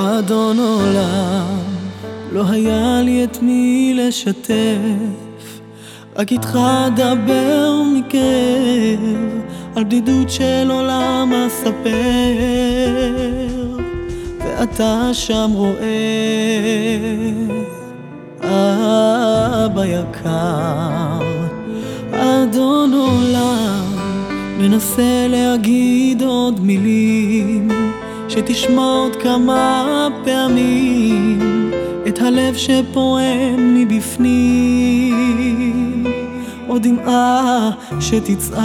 אדון עולם, לא היה לי את מי לשתף, רק איתך אדבר מכאב, על בדידות של עולם אספר, ואתה שם רואה, אבא יקר, מנסה להגיד עוד מילים שתשמע עוד כמה פעמים את הלב שפועם מבפנים. עוד דמעה שתצעק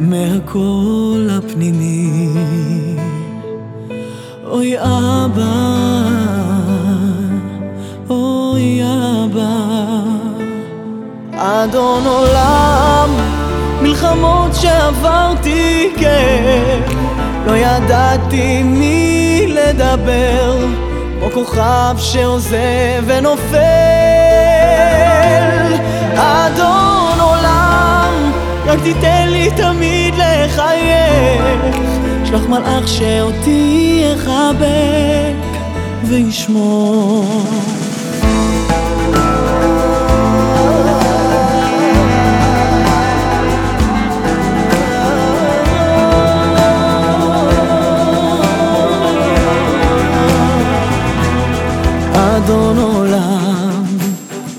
מהקול הפנימי. אוי אבא, אוי אבא אדון עולם, מלחמות שעברתי כן לא ידעתי מי לדבר, כמו כוכב שעוזב ונופל. אדון עולם, רק תיתן לי תמיד לחייך, שלח מלאך שאותי יחבק וישמור.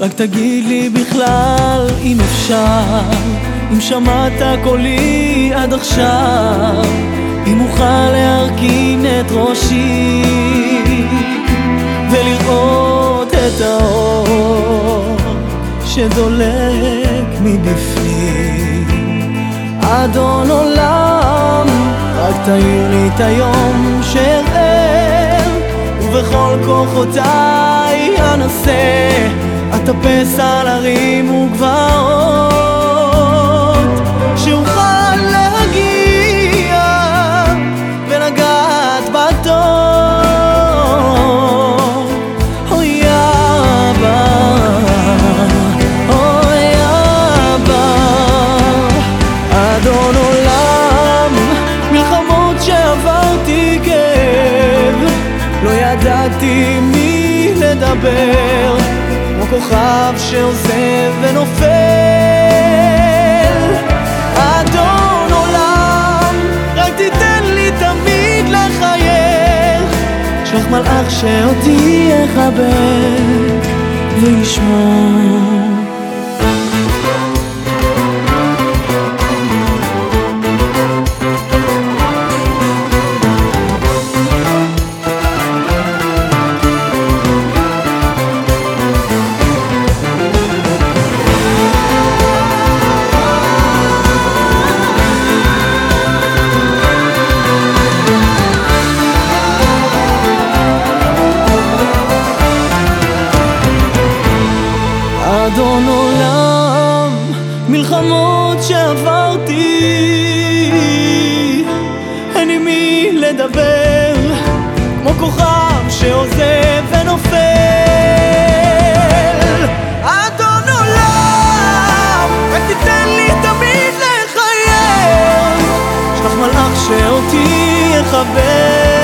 רק תגיד לי בכלל אם אפשר, אם שמעת קולי עד עכשיו, אם אוכל להרכין את ראשי ולראות את האור שדולק מבפנים. אדון עולם, רק תאיר לי את היום שאראה ובכל כוחותיי אנסה אטפס על הרים וגבעות שאוכל להגיע ולגעת בתור. אוי אבא, אוי אבא אדון עולם, מלחמות שעברתי כאב לא ידעתי מי לדבר, כוכב שעוזב ונופל. אדון עולם, רק תיתן לי תמיד לחייך, שלח מלאך שאותי יחבק וישמור. מלחמות שעברתי, אין עם מי לדבר, כמו כוכב שעוזב ונופל. אדון עולם, רק לי תמיד לחייך, שלח מלאך שאותי יכבד